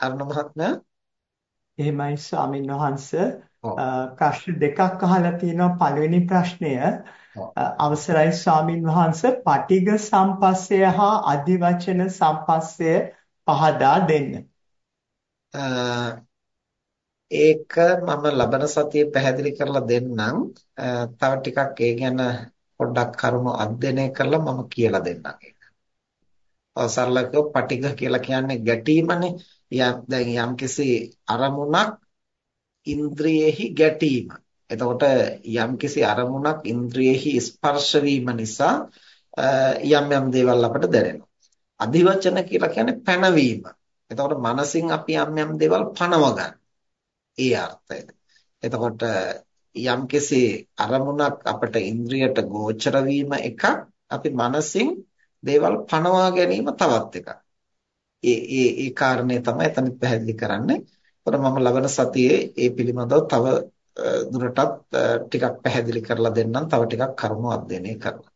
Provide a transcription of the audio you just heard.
අරුණ මහත්මයා එහෙමයි ස්වාමින් වහන්සේ ප්‍රශ්න දෙකක් අහලා තියෙනවා පළවෙනි ප්‍රශ්නය අවසරයි ස්වාමින් වහන්සේ පටිඝ සම්පස්සය හා අධිවචන සම්පස්සය පහදා දෙන්න. ඒක මම ලබන සතියේ පැහැදිලි කරලා දෙන්නම්. තව ටිකක් ඒ ගැන පොඩ්ඩක් කරුණු අධ්‍යයනය කරලා මම කියලා දෙන්නම් ඒක. ඔය සරලකව පටිඝ කියලා කියන්නේ ගැටීමනේ. යම් දැන් යම්කිසි අරමුණක් ඉන්ද්‍රියෙහි ගැටීම. එතකොට යම්කිසි අරමුණක් ඉන්ද්‍රියෙහි ස්පර්ශ වීම නිසා යම් යම් දේවල් අපට දැනෙනවා. අධිවචන කියලා කියන්නේ පැනවීම. එතකොට මනසින් අපි යම් යම් දේවල් පනව ගන්න. ඒ අර්ථය. එතකොට යම්කිසි අරමුණක් අපට ඉන්ද්‍රියට ගෝචර වීම එකක් අපි මනසින් දේවල් පනවා ගැනීම තවත් එකක්. ඒ ඒ ඒ කාරණේ තමයි එතන පැහැදිලි කරන්නේ. ඒකට මම ලබන සතියේ ඒ පිළිබඳව තව දුරටත් ටිකක් පැහැදිලි කරලා දෙන්නම්. තව ටිකක් කරුණු අධ්‍යයනය කරලා.